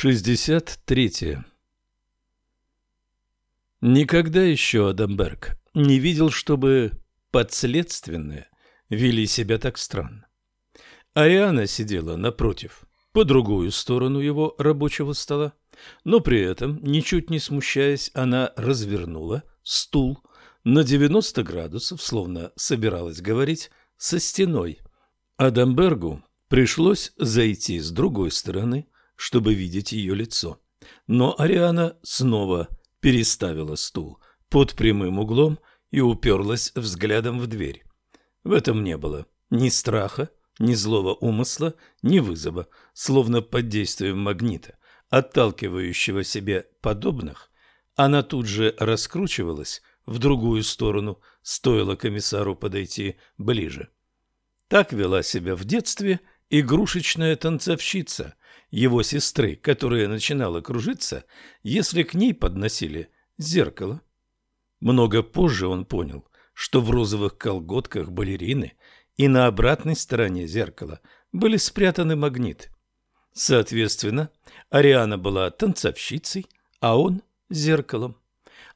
63. Никогда еще Адамберг не видел, чтобы подследственные вели себя так странно. Ариана сидела напротив, по другую сторону его рабочего стола, но при этом, ничуть не смущаясь, она развернула стул на 90 градусов, словно собиралась говорить, со стеной. Адамбергу пришлось зайти с другой стороны – чтобы видеть ее лицо. Но Ариана снова переставила стул под прямым углом и уперлась взглядом в дверь. В этом не было ни страха, ни злого умысла, ни вызова, словно под действием магнита, отталкивающего себе подобных, она тут же раскручивалась в другую сторону, стоило комиссару подойти ближе. Так вела себя в детстве игрушечная танцовщица, его сестры, которая начинала кружиться, если к ней подносили зеркало. Много позже он понял, что в розовых колготках балерины и на обратной стороне зеркала были спрятаны магниты. Соответственно, Ариана была танцовщицей, а он – зеркалом.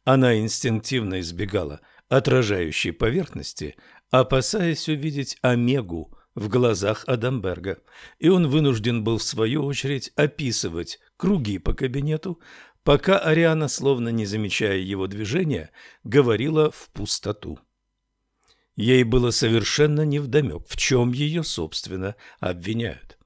Она инстинктивно избегала отражающей поверхности, опасаясь увидеть омегу – в глазах Адамберга, и он вынужден был в свою очередь описывать круги по кабинету, пока Ариана, словно не замечая его движения, говорила в пустоту. Ей было совершенно невдомек, в чем ее, собственно, обвиняют.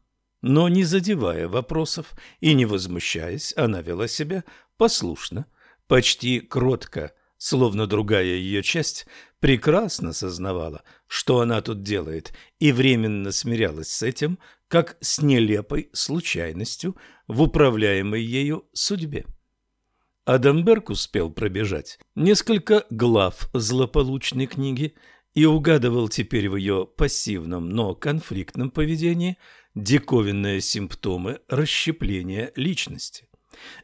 Но не задевая вопросов и не возмущаясь, она вела себя послушно, почти кротко, словно другая ее часть прекрасно сознавала, что она тут делает, и временно смирялась с этим, как с нелепой случайностью в управляемой ею судьбе. Адамберг успел пробежать несколько глав злополучной книги и угадывал теперь в ее пассивном, но конфликтном поведении диковинные симптомы расщепления личности.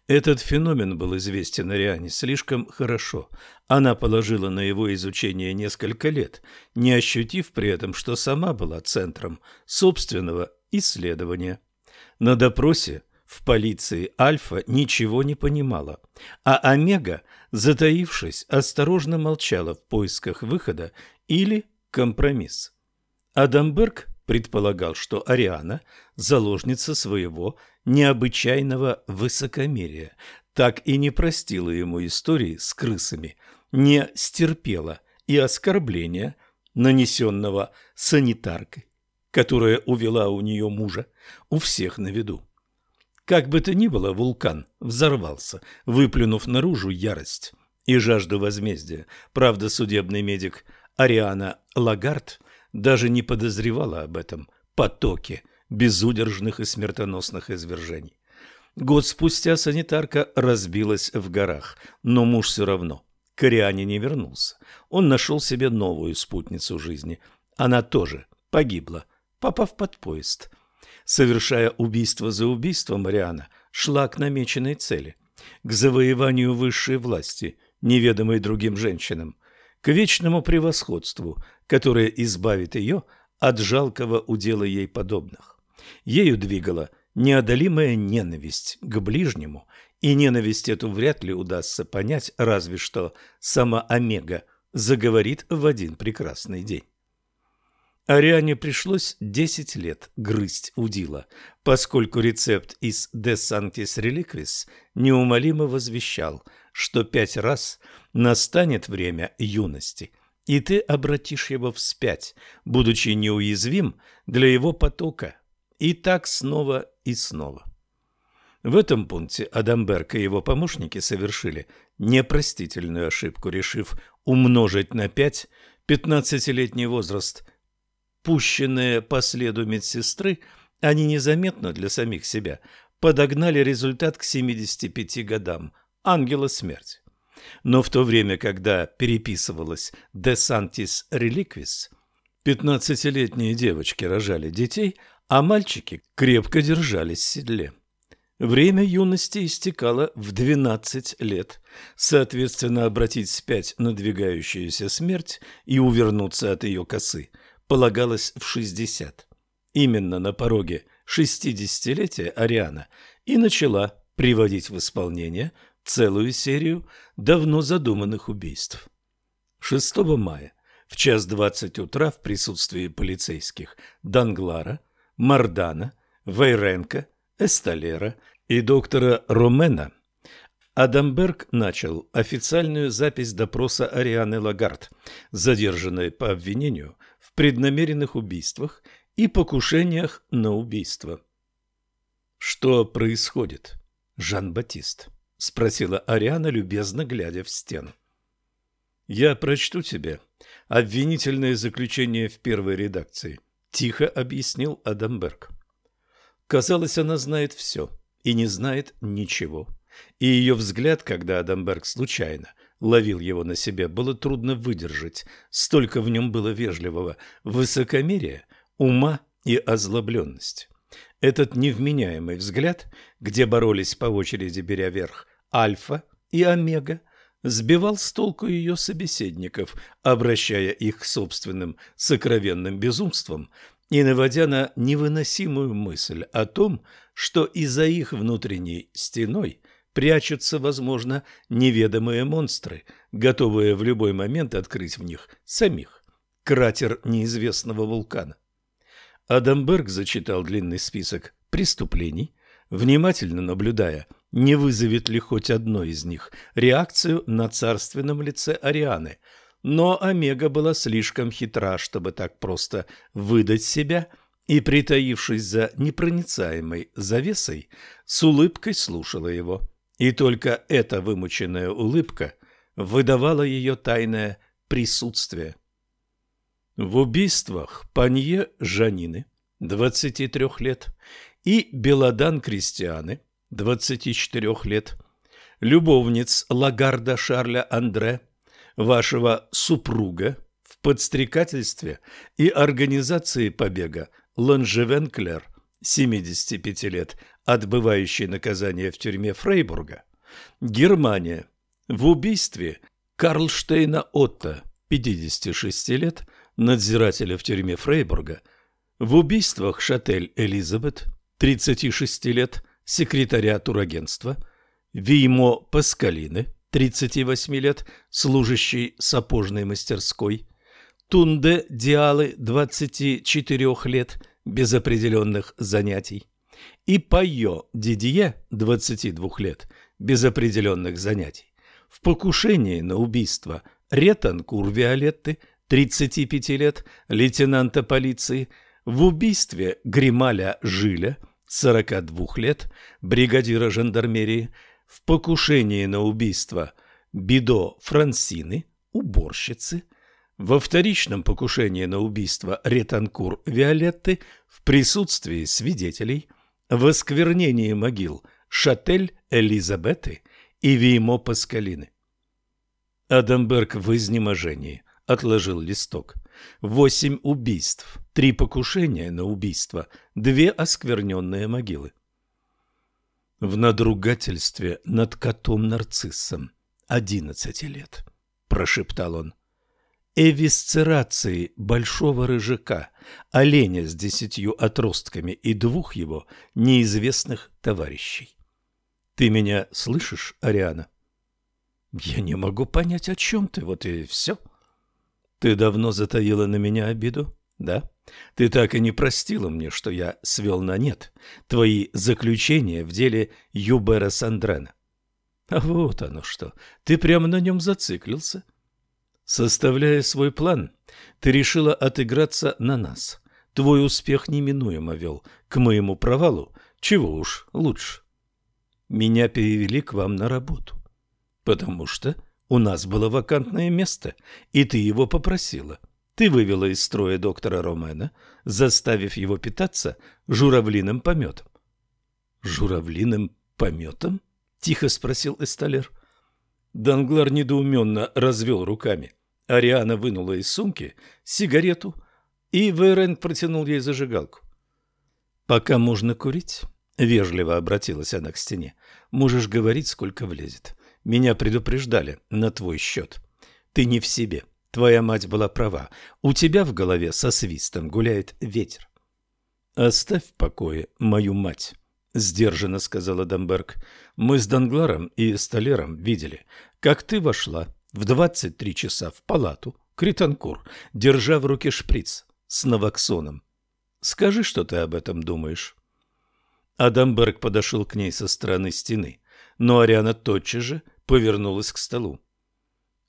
Этот феномен был известен Ариане слишком хорошо. Она положила на его изучение несколько лет, не ощутив при этом, что сама была центром собственного исследования. На допросе в полиции Альфа ничего не понимала, а Омега, затаившись, осторожно молчала в поисках выхода или компромисса. Адамберг предполагал, что Ариана – заложница своего необычайного высокомерия, так и не простила ему истории с крысами, не стерпела и оскорбления, нанесенного санитаркой, которая увела у нее мужа, у всех на виду. Как бы то ни было, вулкан взорвался, выплюнув наружу ярость и жажду возмездия. Правда, судебный медик Ариана Лагард даже не подозревала об этом потоке безудержных и смертоносных извержений. Год спустя санитарка разбилась в горах, но муж все равно к не вернулся. Он нашел себе новую спутницу жизни. Она тоже погибла, попав под поезд. Совершая убийство за убийством, Мариана шла к намеченной цели – к завоеванию высшей власти, неведомой другим женщинам, к вечному превосходству, которое избавит ее от жалкого удела ей подобных. Ею двигала неодолимая ненависть к ближнему, и ненависть эту вряд ли удастся понять, разве что сама Омега заговорит в один прекрасный день. Ариане пришлось 10 лет грызть удила, поскольку рецепт из «De Sanctis Reliquis» неумолимо возвещал, что пять раз настанет время юности, и ты обратишь его вспять, будучи неуязвим для его потока, и так снова и снова. В этом пункте Адамберг и его помощники совершили непростительную ошибку, решив умножить на пять пятнадцатилетний возраст. Пущенные по следу медсестры, они незаметно для самих себя подогнали результат к 75 годам – ангела смерти. Но в то время, когда переписывалась «De Santis Reliquis», пятнадцатилетние девочки рожали детей, а мальчики крепко держались в седле. Время юности истекало в 12 лет. Соответственно, обратить вспять надвигающуюся смерть и увернуться от ее косы полагалось в 60. Именно на пороге шестидесятилетия Ариана и начала приводить в исполнение целую серию давно задуманных убийств. 6 мая в час двадцать утра в присутствии полицейских Данглара, Мардана, Вейренко, Эсталера и доктора Ромена Адамберг начал официальную запись допроса Арианы Лагард, задержанной по обвинению в преднамеренных убийствах и покушениях на убийство. «Что происходит, Жан-Батист?» – спросила Ариана, любезно глядя в стену. «Я прочту тебе обвинительное заключение в первой редакции», – тихо объяснил Адамберг. Казалось, она знает все и не знает ничего. И ее взгляд, когда Адамберг случайно ловил его на себе, было трудно выдержать. Столько в нем было вежливого высокомерия, ума и озлобленности. Этот невменяемый взгляд, где боролись по очереди беря верх альфа и омега, сбивал с толку ее собеседников, обращая их к собственным сокровенным безумствам и наводя на невыносимую мысль о том, что и за их внутренней стеной прячутся, возможно, неведомые монстры, готовые в любой момент открыть в них самих кратер неизвестного вулкана. Адамберг зачитал длинный список преступлений, внимательно наблюдая, не вызовет ли хоть одно из них реакцию на царственном лице Арианы. Но Омега была слишком хитра, чтобы так просто выдать себя, и, притаившись за непроницаемой завесой, с улыбкой слушала его. И только эта вымученная улыбка выдавала ее тайное присутствие. В убийствах Панье Жанины, 23 лет, и Белодан Кристианы, 24 лет, любовниц Лагарда Шарля Андре, вашего супруга в подстрекательстве и организации побега Ланжевен Клер, 75 лет, отбывающий наказание в тюрьме Фрейбурга, Германия. В убийстве Карлштейна Отто, 56 лет, надзирателя в тюрьме Фрейбурга, в убийствах Шатель Элизабет, 36 лет, секретаря турагентства, Виймо Паскалины, 38 лет, служащий сапожной мастерской, Тунде Диалы, 24 лет, без определенных занятий, и Пайо Дидье, 22 лет, без определенных занятий, в покушении на убийство Ретанкур Виолетты, 35 лет, лейтенанта полиции, в убийстве Грималя Жиля, 42 лет, бригадира жандармерии, в покушении на убийство Бидо Франсины, уборщицы, во вторичном покушении на убийство Ретанкур Виолетты в присутствии свидетелей, в осквернении могил Шатель Элизабеты и Вимо Паскалины. Адамберг в изнеможении отложил листок. Восемь убийств, три покушения на убийство, две оскверненные могилы. В надругательстве над котом-нарциссом одиннадцати лет, прошептал он. Эвисцерации большого рыжака, оленя с десятью отростками и двух его неизвестных товарищей. Ты меня слышишь, Ариана? Я не могу понять, о чем ты, вот и все. — ты давно затаила на меня обиду, да? Ты так и не простила мне, что я свел на нет твои заключения в деле Юбера Сандрена. А вот оно что, ты прямо на нем зациклился. Составляя свой план, ты решила отыграться на нас. Твой успех неминуемо вел к моему провалу, чего уж лучше. Меня перевели к вам на работу, потому что у нас было вакантное место, и ты его попросила. Ты вывела из строя доктора Ромена, заставив его питаться журавлиным пометом. «Журавлиным пометом?» — тихо спросил Эсталер. Данглар недоуменно развел руками. Ариана вынула из сумки сигарету, и Вейрен протянул ей зажигалку. «Пока можно курить», — вежливо обратилась она к стене. «Можешь говорить, сколько влезет. Меня предупреждали на твой счет. Ты не в себе. Твоя мать была права. У тебя в голове со свистом гуляет ветер. Оставь в покое мою мать. — сдержанно сказала Дамберг. «Мы с Дангларом и Столером видели, как ты вошла в двадцать три часа в палату, Кританкур, держа в руке шприц с навоксоном. Скажи, что ты об этом думаешь». Адамберг подошел к ней со стороны стены, но Ариана тотчас же повернулась к столу.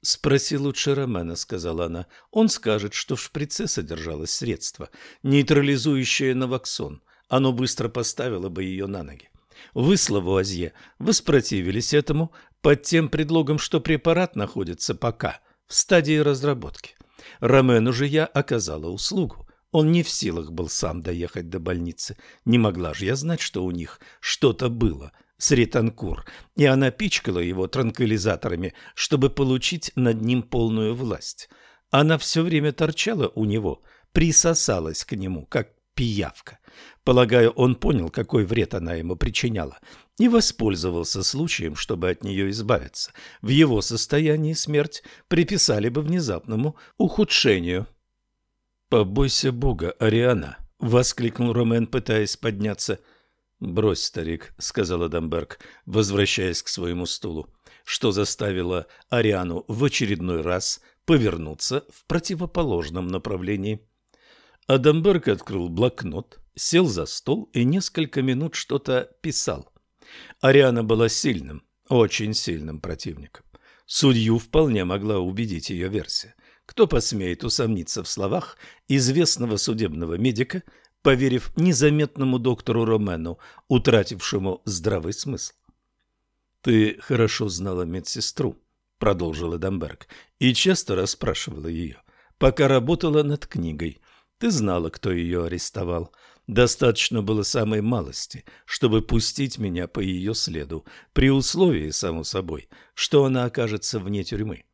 «Спроси лучше Ромена», — сказала она. «Он скажет, что в шприце содержалось средство, нейтрализующее навоксон. Оно быстро поставило бы ее на ноги. Вы с Лавуазье воспротивились этому под тем предлогом, что препарат находится пока в стадии разработки. Ромену же я оказала услугу. Он не в силах был сам доехать до больницы. Не могла же я знать, что у них что-то было с Ританкур, и она пичкала его транквилизаторами, чтобы получить над ним полную власть. Она все время торчала у него, присосалась к нему, как пиявка. Полагаю, он понял, какой вред она ему причиняла, и воспользовался случаем, чтобы от нее избавиться. В его состоянии смерть приписали бы внезапному ухудшению. «Побойся Бога, Ариана!» — воскликнул Ромен, пытаясь подняться. «Брось, старик», — сказала Дамберг, возвращаясь к своему стулу, что заставило Ариану в очередной раз повернуться в противоположном направлении. Адамберг открыл блокнот, сел за стол и несколько минут что-то писал. Ариана была сильным, очень сильным противником. Судью вполне могла убедить ее версия. Кто посмеет усомниться в словах известного судебного медика, поверив незаметному доктору Ромену, утратившему здравый смысл? «Ты хорошо знала медсестру», — продолжила Дамберг, и часто расспрашивала ее, пока работала над книгой — ты знала, кто ее арестовал. Достаточно было самой малости, чтобы пустить меня по ее следу, при условии, само собой, что она окажется вне тюрьмы.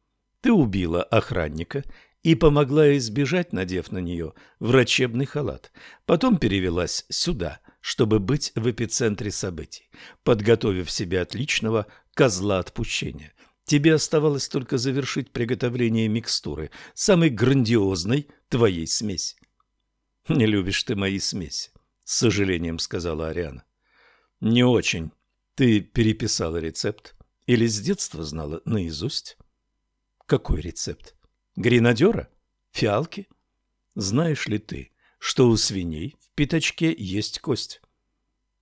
Ты убила охранника и помогла избежать, надев на нее врачебный халат. Потом перевелась сюда, чтобы быть в эпицентре событий, подготовив себе отличного козла отпущения. Тебе оставалось только завершить приготовление микстуры, самой грандиозной твоей смеси. «Не любишь ты мои смеси», — с сожалением сказала Ариана. «Не очень. Ты переписала рецепт или с детства знала наизусть?» «Какой рецепт? Гренадера? Фиалки? Знаешь ли ты, что у свиней в пятачке есть кость?»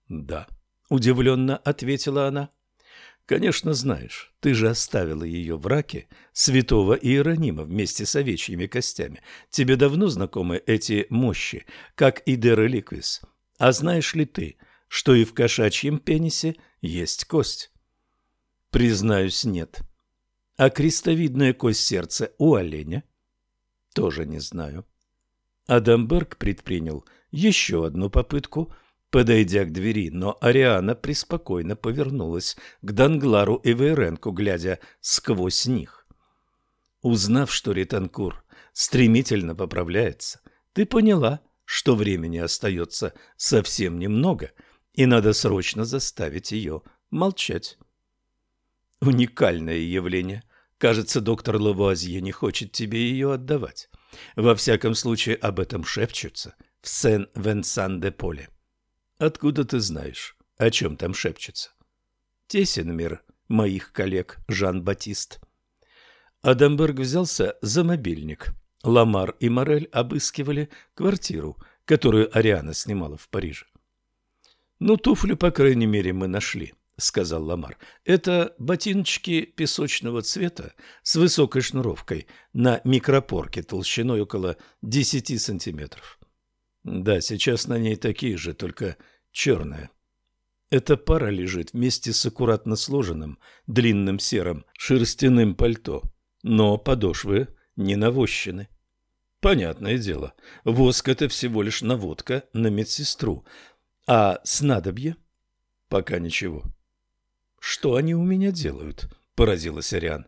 «Да», — удивленно ответила она. Конечно, знаешь, ты же оставила ее в раке святого Иеронима вместе с овечьими костями. Тебе давно знакомы эти мощи, как и дереликвис. А знаешь ли ты, что и в кошачьем пенисе есть кость? Признаюсь, нет. А крестовидная кость сердца у оленя? Тоже не знаю. Адамберг предпринял еще одну попытку – подойдя к двери, но Ариана преспокойно повернулась к Данглару и Вейренку, глядя сквозь них. Узнав, что Ританкур стремительно поправляется, ты поняла, что времени остается совсем немного, и надо срочно заставить ее молчать. Уникальное явление. Кажется, доктор Лавуазье не хочет тебе ее отдавать. Во всяком случае, об этом шепчутся в Сен-Венсан-де-Поле. Откуда ты знаешь, о чем там шепчется? Тесен мир моих коллег, Жан-Батист. Адамберг взялся за мобильник. Ламар и Морель обыскивали квартиру, которую Ариана снимала в Париже. «Ну, туфли, по крайней мере, мы нашли», — сказал Ламар. «Это ботиночки песочного цвета с высокой шнуровкой на микропорке толщиной около 10 сантиметров. Да, сейчас на ней такие же, только черная. Эта пара лежит вместе с аккуратно сложенным длинным серым шерстяным пальто, но подошвы не навощены. Понятное дело, воск – это всего лишь наводка на медсестру, а снадобье – пока ничего. «Что они у меня делают?» – поразилась Ариан.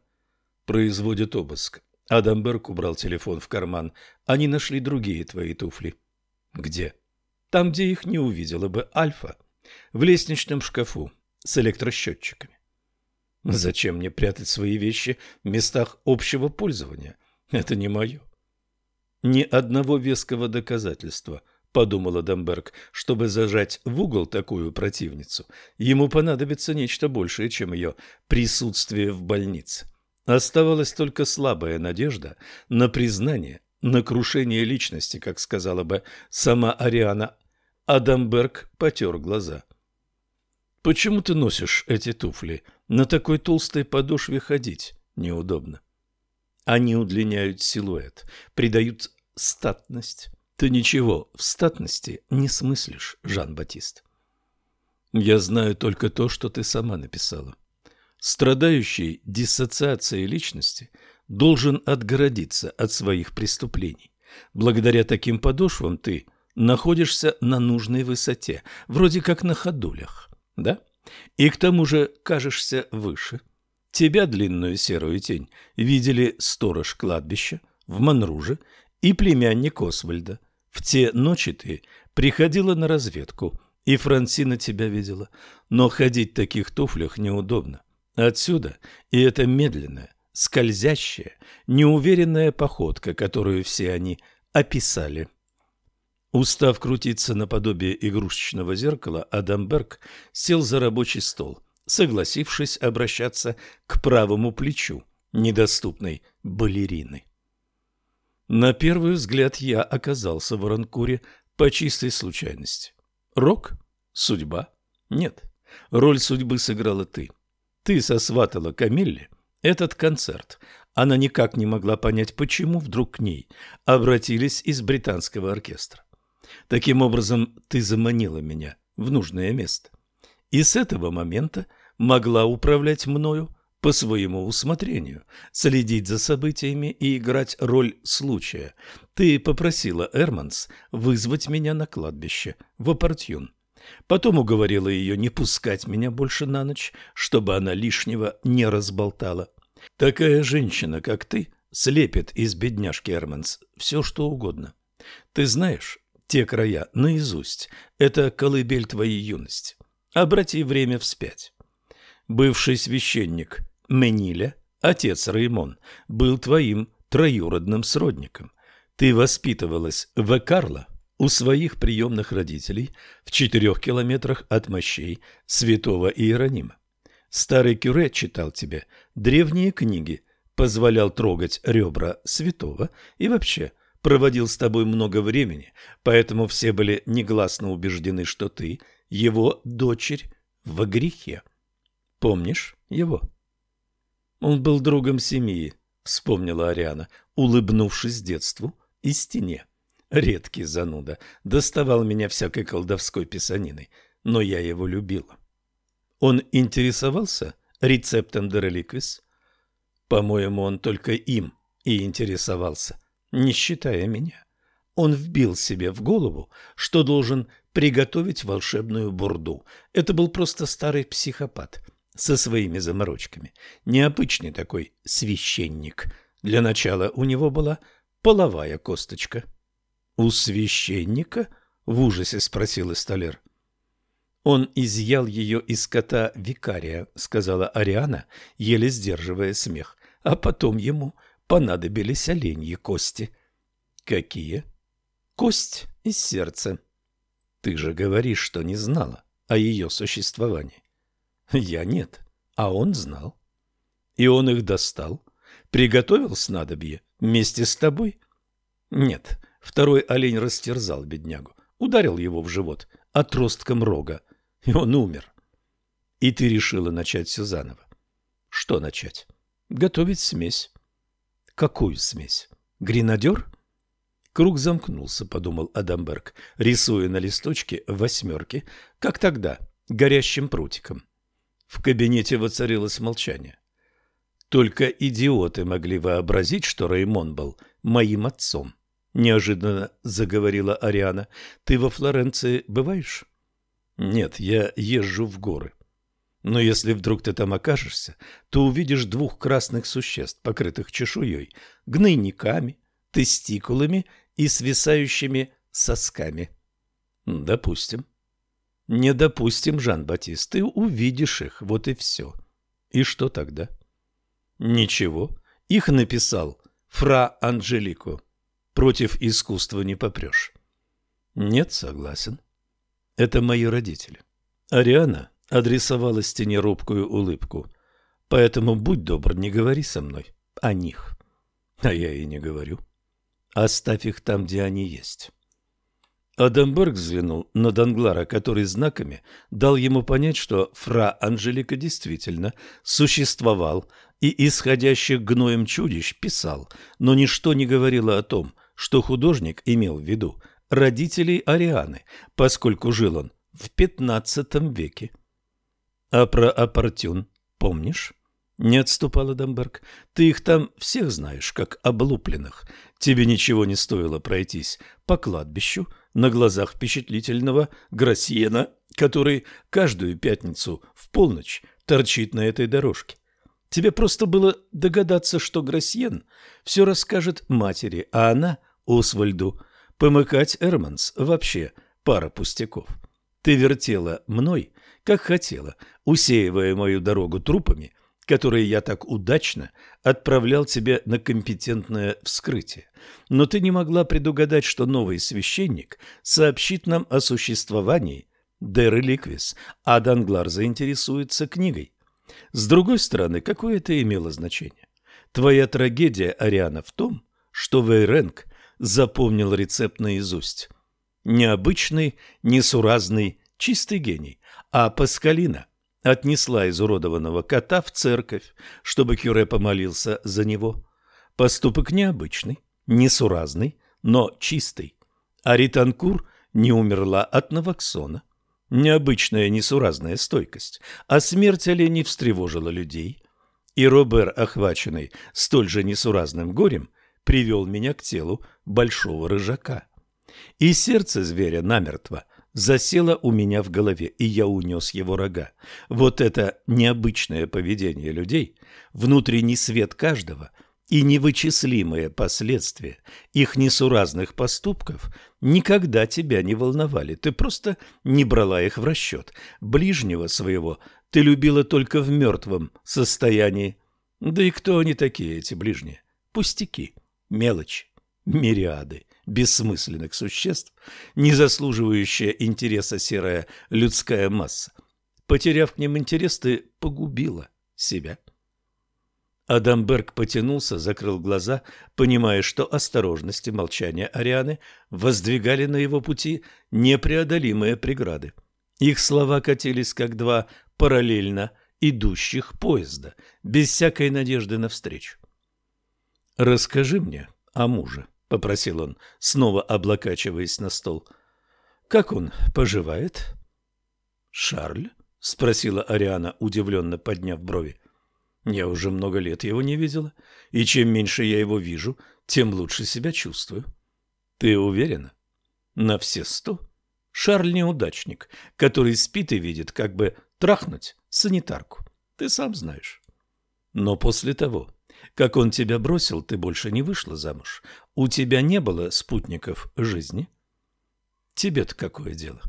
«Производят обыск». Адамберг убрал телефон в карман. «Они нашли другие твои туфли». Где? Там, где их не увидела бы Альфа. В лестничном шкафу с электросчетчиками. Зачем мне прятать свои вещи в местах общего пользования? Это не мое. Ни одного веского доказательства подумала Дамберг, чтобы зажать в угол такую противницу, ему понадобится нечто большее, чем ее присутствие в больнице. Оставалась только слабая надежда на признание, на крушение личности, как сказала бы сама Ариана. Адамберг потер глаза. «Почему ты носишь эти туфли? На такой толстой подошве ходить неудобно». Они удлиняют силуэт, придают статность. Ты ничего в статности не смыслишь, Жан-Батист. Я знаю только то, что ты сама написала. Страдающий диссоциацией личности должен отгородиться от своих преступлений. Благодаря таким подошвам ты находишься на нужной высоте, вроде как на ходулях, да? И к тому же кажешься выше – Тебя, длинную серую тень, видели сторож кладбища в Манруже и племянник Освальда. В те ночи ты приходила на разведку, и Франсина тебя видела. Но ходить в таких туфлях неудобно. Отсюда и эта медленная, скользящая, неуверенная походка, которую все они описали. Устав крутиться наподобие игрушечного зеркала, Адамберг сел за рабочий стол – согласившись обращаться к правому плечу недоступной балерины. На первый взгляд я оказался в Ранкуре по чистой случайности. Рок? Судьба? Нет. Роль судьбы сыграла ты. Ты сосватала Камилле этот концерт. Она никак не могла понять, почему вдруг к ней обратились из британского оркестра. Таким образом, ты заманила меня в нужное место и с этого момента могла управлять мною по своему усмотрению, следить за событиями и играть роль случая. Ты попросила Эрманс вызвать меня на кладбище, в Апортюн. Потом уговорила ее не пускать меня больше на ночь, чтобы она лишнего не разболтала. Такая женщина, как ты, слепит из бедняжки Эрманс все, что угодно. Ты знаешь те края наизусть. Это колыбель твоей юности. Обрати время вспять. Бывший священник Мениля, отец Раймон, был твоим троюродным сродником. Ты воспитывалась в Экарло у своих приемных родителей в четырех километрах от мощей святого Иеронима. Старый кюре читал тебе древние книги, позволял трогать ребра святого и вообще проводил с тобой много времени, поэтому все были негласно убеждены, что ты его дочерь во грехе. Помнишь его? Он был другом семьи, вспомнила Ариана, улыбнувшись детству и стене. Редкий зануда, доставал меня всякой колдовской писаниной, но я его любила. Он интересовался рецептом Дереликвис? По-моему, он только им и интересовался, не считая меня. Он вбил себе в голову, что должен приготовить волшебную бурду. Это был просто старый психопат со своими заморочками. Необычный такой священник. Для начала у него была половая косточка. «У священника?» — в ужасе спросил Эсталер. «Он изъял ее из кота викария», — сказала Ариана, еле сдерживая смех. «А потом ему понадобились оленьи кости». «Какие?» «Кость из сердца», ты же говоришь, что не знала о ее существовании. Я нет, а он знал. И он их достал, приготовил снадобье вместе с тобой. Нет, второй олень растерзал беднягу, ударил его в живот отростком рога, и он умер. И ты решила начать все заново. Что начать? Готовить смесь. Какую смесь? Гренадер? Круг замкнулся, подумал Адамберг, рисуя на листочке восьмерки, как тогда, горящим прутиком. В кабинете воцарилось молчание. Только идиоты могли вообразить, что Раймон был моим отцом. Неожиданно заговорила Ариана. Ты во Флоренции бываешь? Нет, я езжу в горы. Но если вдруг ты там окажешься, то увидишь двух красных существ, покрытых чешуей, гнойниками, тестикулами и свисающими сосками. Допустим. Не допустим, Жан-Батист, ты увидишь их, вот и все. И что тогда? Ничего, их написал фра Анжелико. Против искусства не попрешь. Нет, согласен. Это мои родители. Ариана адресовала стене робкую улыбку. Поэтому будь добр, не говори со мной о них. А я и не говорю. Оставь их там, где они есть. Адамберг взглянул на Данглара, который знаками дал ему понять, что фра Анжелика действительно существовал и исходящих гноем чудищ писал, но ничто не говорило о том, что художник имел в виду родителей Арианы, поскольку жил он в пятнадцатом веке. А про Апортюн помнишь? Не отступал Адамберг. Ты их там всех знаешь, как облупленных. Тебе ничего не стоило пройтись по кладбищу на глазах впечатлительного Гроссьена, который каждую пятницу в полночь торчит на этой дорожке. Тебе просто было догадаться, что Гроссьен все расскажет матери, а она – Освальду. Помыкать Эрманс вообще пара пустяков. Ты вертела мной, как хотела, усеивая мою дорогу трупами, которые я так удачно отправлял тебе на компетентное вскрытие. Но ты не могла предугадать, что новый священник сообщит нам о существовании Де Реликвис, а Данглар заинтересуется книгой. С другой стороны, какое это имело значение? Твоя трагедия, Ариана, в том, что Вейренг запомнил рецепт наизусть. Необычный, несуразный, чистый гений, а Паскалина отнесла изуродованного кота в церковь, чтобы Кюре помолился за него. Поступок необычный, несуразный, но чистый. А Ританкур не умерла от навоксона. Необычная несуразная стойкость. А смерть оленей встревожила людей. И Робер, охваченный столь же несуразным горем, привел меня к телу большого рыжака. И сердце зверя намертво засело у меня в голове, и я унес его рога. Вот это необычное поведение людей, внутренний свет каждого и невычислимые последствия их несуразных поступков никогда тебя не волновали. Ты просто не брала их в расчет. Ближнего своего ты любила только в мертвом состоянии. Да и кто они такие, эти ближние? Пустяки, мелочи, мириады бессмысленных существ, не заслуживающая интереса серая людская масса. Потеряв к ним интерес, ты погубила себя. Адамберг потянулся, закрыл глаза, понимая, что осторожность и молчание Арианы воздвигали на его пути непреодолимые преграды. Их слова катились, как два параллельно идущих поезда, без всякой надежды на встречу. «Расскажи мне о муже», — попросил он, снова облокачиваясь на стол. «Как он поживает?» «Шарль?» — спросила Ариана, удивленно подняв брови. «Я уже много лет его не видела, и чем меньше я его вижу, тем лучше себя чувствую». «Ты уверена?» «На все сто?» «Шарль неудачник, который спит и видит, как бы трахнуть санитарку. Ты сам знаешь». «Но после того, как он тебя бросил, ты больше не вышла замуж. У тебя не было спутников жизни? Тебе-то какое дело?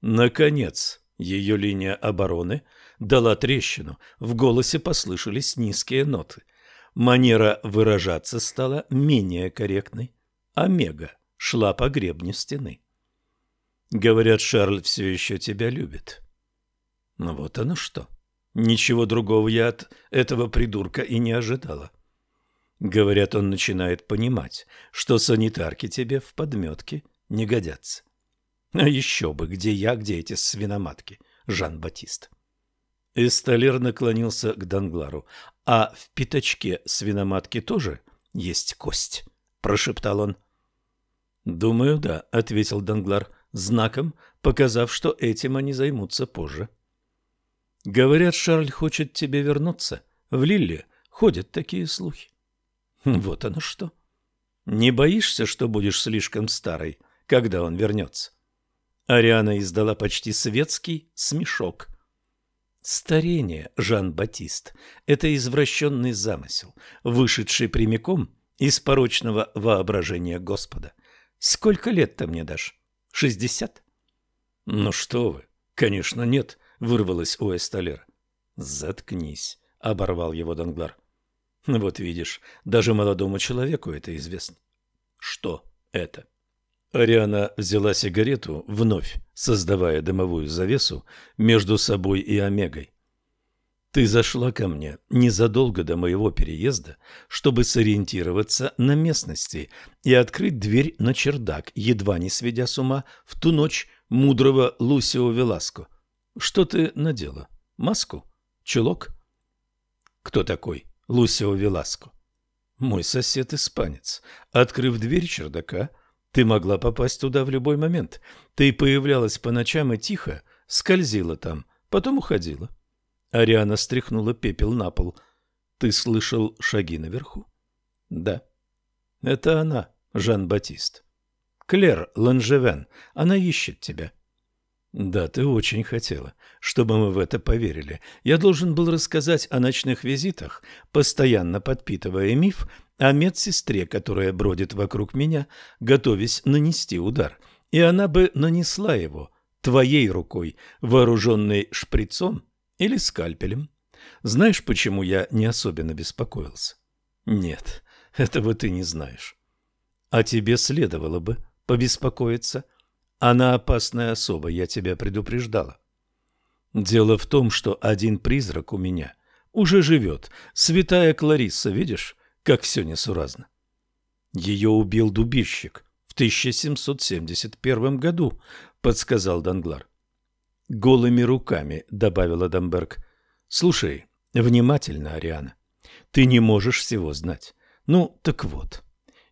Наконец, ее линия обороны дала трещину. В голосе послышались низкие ноты. Манера выражаться стала менее корректной. Омега шла по гребню стены. Говорят, Шарль все еще тебя любит. Ну вот оно что. Ничего другого я от этого придурка и не ожидала. Говорят, он начинает понимать, что санитарки тебе в подметке не годятся. А еще бы, где я, где эти свиноматки, Жан-Батист. Эсталер наклонился к Данглару. А в пятачке свиноматки тоже есть кость, прошептал он. Думаю, да, ответил Данглар, знаком показав, что этим они займутся позже. Говорят, Шарль хочет тебе вернуться. В Лилле ходят такие слухи. Хм, вот оно что. Не боишься, что будешь слишком старой, когда он вернется? Ариана издала почти светский смешок. Старение, Жан-Батист, это извращенный замысел, вышедший прямиком из порочного воображения Господа. Сколько лет ты мне дашь? Шестьдесят? Ну что вы, конечно, нет. — вырвалось у Эсталера. «Заткнись», — оборвал его Данглар. «Вот видишь, даже молодому человеку это известно». «Что это?» Ариана взяла сигарету, вновь создавая дымовую завесу между собой и Омегой. Ты зашла ко мне незадолго до моего переезда, чтобы сориентироваться на местности и открыть дверь на чердак, едва не сведя с ума в ту ночь мудрого Лусио Веласко. Что ты надела? Маску? Чулок? Кто такой Лусио Веласко? Мой сосед-испанец. Открыв дверь чердака, ты могла попасть туда в любой момент. Ты появлялась по ночам и тихо скользила там, потом уходила. Ариана стряхнула пепел на пол. Ты слышал шаги наверху? Да. Это она, Жан-Батист. Клер Ланжевен. Она ищет тебя. Да, ты очень хотела, чтобы мы в это поверили. Я должен был рассказать о ночных визитах, постоянно подпитывая миф о медсестре, которая бродит вокруг меня, готовясь нанести удар. И она бы нанесла его твоей рукой, вооруженной шприцом или скальпелем. Знаешь, почему я не особенно беспокоился? Нет, этого ты не знаешь. А тебе следовало бы побеспокоиться. Она опасная особа, я тебя предупреждала. Дело в том, что один призрак у меня уже живет. Святая Кларисса, видишь, как все несуразно. Ее убил дубищик в 1771 году, подсказал Данглар. Голыми руками, добавила Дамберг. Слушай, внимательно, Ариана. Ты не можешь всего знать. Ну, так вот.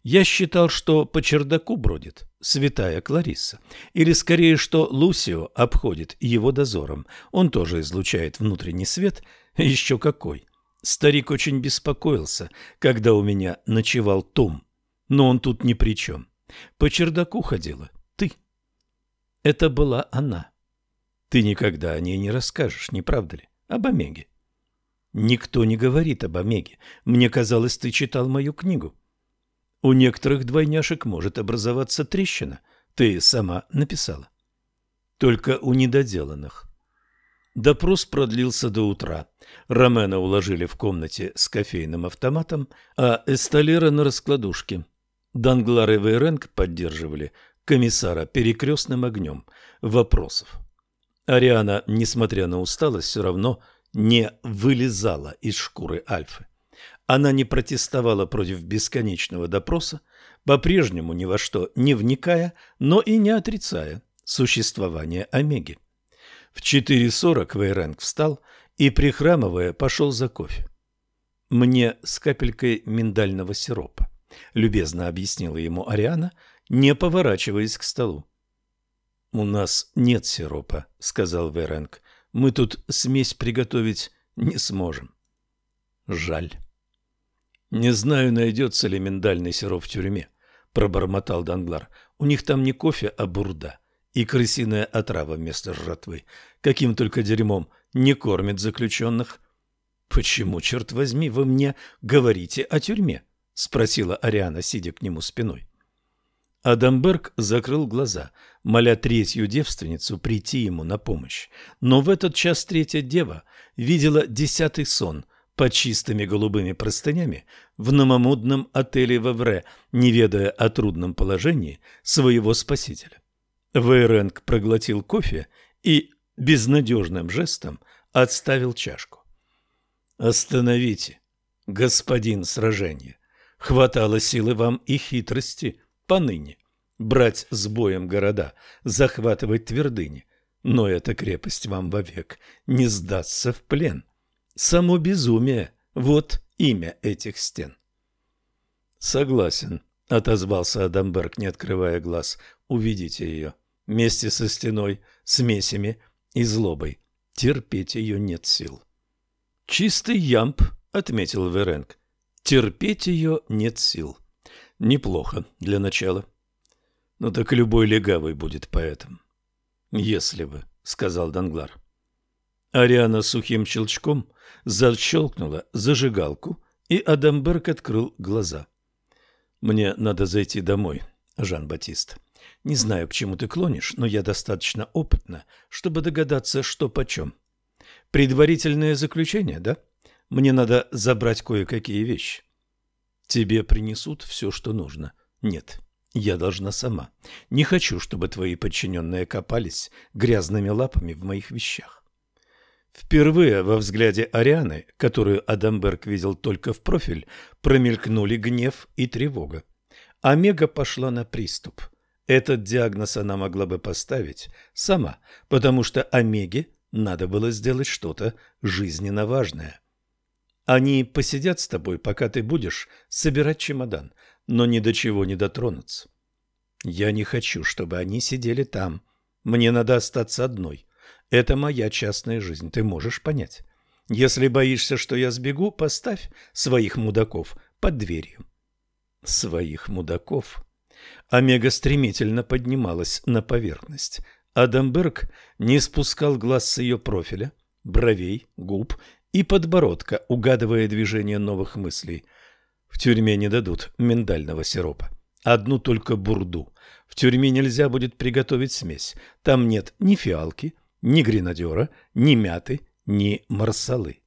Я считал, что по чердаку бродит святая Кларисса. Или скорее, что Лусио обходит его дозором. Он тоже излучает внутренний свет. Еще какой. Старик очень беспокоился, когда у меня ночевал Том. Но он тут ни при чем. По чердаку ходила ты. Это была она. Ты никогда о ней не расскажешь, не правда ли? Об Омеге. Никто не говорит об Омеге. Мне казалось, ты читал мою книгу. У некоторых двойняшек может образоваться трещина. Ты сама написала. Только у недоделанных. Допрос продлился до утра. Ромена уложили в комнате с кофейным автоматом, а Эсталера на раскладушке. Данглар и Вейренг поддерживали комиссара перекрестным огнем вопросов. Ариана, несмотря на усталость, все равно не вылезала из шкуры Альфы. Она не протестовала против бесконечного допроса, по-прежнему ни во что не вникая, но и не отрицая существование Омеги. В 4.40 Вейренг встал и, прихрамывая, пошел за кофе. «Мне с капелькой миндального сиропа», — любезно объяснила ему Ариана, не поворачиваясь к столу. «У нас нет сиропа», — сказал Веренг. «Мы тут смесь приготовить не сможем». «Жаль». «Не знаю, найдется ли миндальный сироп в тюрьме», — пробормотал Данглар. «У них там не кофе, а бурда и крысиная отрава вместо жратвы. Каким только дерьмом не кормят заключенных». «Почему, черт возьми, вы мне говорите о тюрьме?» — спросила Ариана, сидя к нему спиной. Адамберг закрыл глаза, моля третью девственницу прийти ему на помощь. Но в этот час третья дева видела десятый сон под чистыми голубыми простынями в новомодном отеле Вевре, не ведая о трудном положении своего спасителя. Вейренг проглотил кофе и безнадежным жестом отставил чашку. «Остановите, господин сражения. Хватало силы вам и хитрости» поныне брать с боем города, захватывать твердыни, но эта крепость вам вовек не сдастся в плен. Само безумие — вот имя этих стен. Согласен, — отозвался Адамберг, не открывая глаз. Увидите ее вместе со стеной, смесями и злобой. Терпеть ее нет сил. Чистый ямб, — отметил Веренг. Терпеть ее нет сил. — Неплохо для начала. Ну так любой легавый будет поэтом. Если бы, сказал Данглар. Ариана сухим щелчком защелкнула зажигалку, и Адамберг открыл глаза. Мне надо зайти домой, Жан-Батист. Не знаю, к чему ты клонишь, но я достаточно опытна, чтобы догадаться, что почем. Предварительное заключение, да? Мне надо забрать кое-какие вещи. Тебе принесут все, что нужно. Нет, Я должна сама. Не хочу, чтобы твои подчиненные копались грязными лапами в моих вещах. Впервые во взгляде Арианы, которую Адамберг видел только в профиль, промелькнули гнев и тревога. Омега пошла на приступ. Этот диагноз она могла бы поставить сама, потому что Омеге надо было сделать что-то жизненно важное. Они посидят с тобой, пока ты будешь собирать чемодан, но ни до чего не дотронутся. Я не хочу, чтобы они сидели там. Мне надо остаться одной. Это моя частная жизнь, ты можешь понять. Если боишься, что я сбегу, поставь своих мудаков под дверью. Своих мудаков. Омега стремительно поднималась на поверхность. Адамберг не спускал глаз с ее профиля, бровей, губ и подбородка, угадывая движение новых мыслей. В тюрьме не дадут миндального сиропа. Одну только бурду. В тюрьме нельзя будет приготовить смесь. Там нет ни фиалки, ни гренадера, ни мяты, ни марсалы.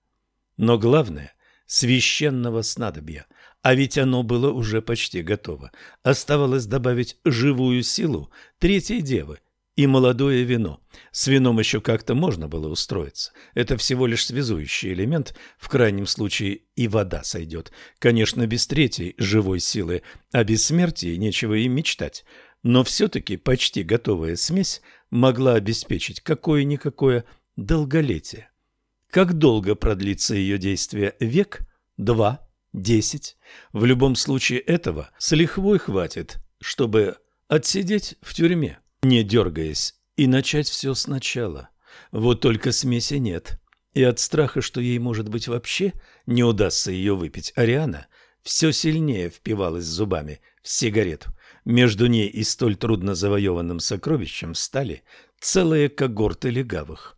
Но главное – священного снадобья. А ведь оно было уже почти готово. Оставалось добавить живую силу третьей девы и молодое вино. С вином еще как-то можно было устроиться. Это всего лишь связующий элемент, в крайнем случае и вода сойдет. Конечно, без третьей живой силы, а без смерти нечего и мечтать но все-таки почти готовая смесь могла обеспечить какое-никакое долголетие. Как долго продлится ее действие? Век? Два? Десять? В любом случае этого с лихвой хватит, чтобы отсидеть в тюрьме, не дергаясь, и начать все сначала. Вот только смеси нет. И от страха, что ей, может быть, вообще не удастся ее выпить, Ариана все сильнее впивалась зубами в сигарету. Между ней и столь трудно завоеванным сокровищем стали целые когорты легавых.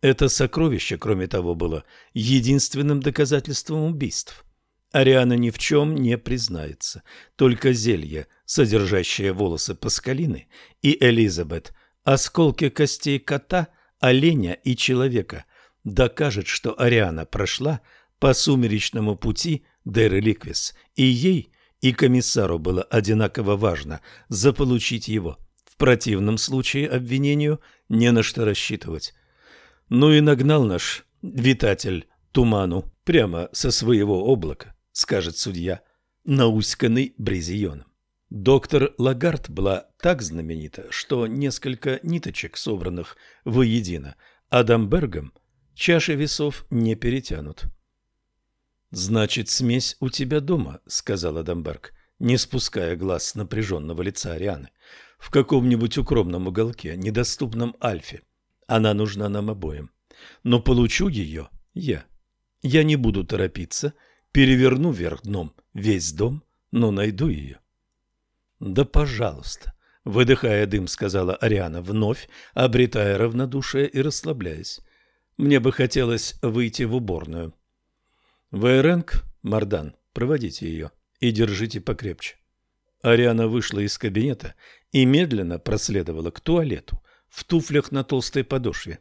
Это сокровище, кроме того, было единственным доказательством убийств. Ариана ни в чем не признается, только зелье, содержащее волосы Паскалины, и Элизабет, осколки костей кота, оленя и человека, докажет, что Ариана прошла по сумеречному пути Деры Ликвис, и ей – и комиссару было одинаково важно заполучить его. В противном случае обвинению не на что рассчитывать. Ну и нагнал наш витатель туману прямо со своего облака, скажет судья, науськанный брезионом. Доктор Лагард была так знаменита, что несколько ниточек, собранных воедино Адамбергом, чаши весов не перетянут. «Значит, смесь у тебя дома», — сказал Адамберг, не спуская глаз с напряженного лица Арианы. «В каком-нибудь укромном уголке, недоступном Альфе. Она нужна нам обоим. Но получу ее я. Я не буду торопиться, переверну вверх дном весь дом, но найду ее». «Да пожалуйста», — выдыхая дым, сказала Ариана, вновь обретая равнодушие и расслабляясь. «Мне бы хотелось выйти в уборную». Вейренг, Мардан, проводите ее и держите покрепче. Ариана вышла из кабинета и медленно проследовала к туалету в туфлях на толстой подошве.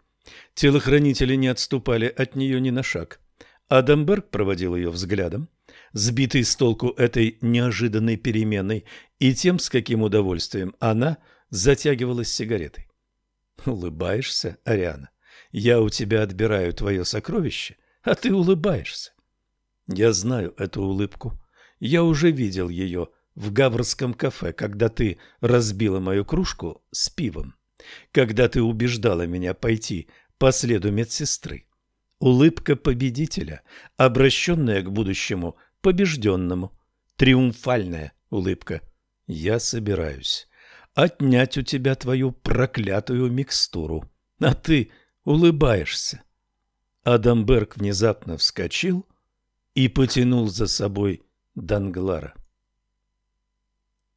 Телохранители не отступали от нее ни на шаг. Адамберг проводил ее взглядом, сбитый с толку этой неожиданной переменой и тем, с каким удовольствием она затягивалась сигаретой. «Улыбаешься, Ариана? Я у тебя отбираю твое сокровище, а ты улыбаешься. Я знаю эту улыбку. Я уже видел ее в гаврском кафе, когда ты разбила мою кружку с пивом, когда ты убеждала меня пойти по следу медсестры. Улыбка победителя, обращенная к будущему побежденному, триумфальная улыбка. Я собираюсь отнять у тебя твою проклятую микстуру, а ты улыбаешься. Адамберг внезапно вскочил и потянул за собой Данглара.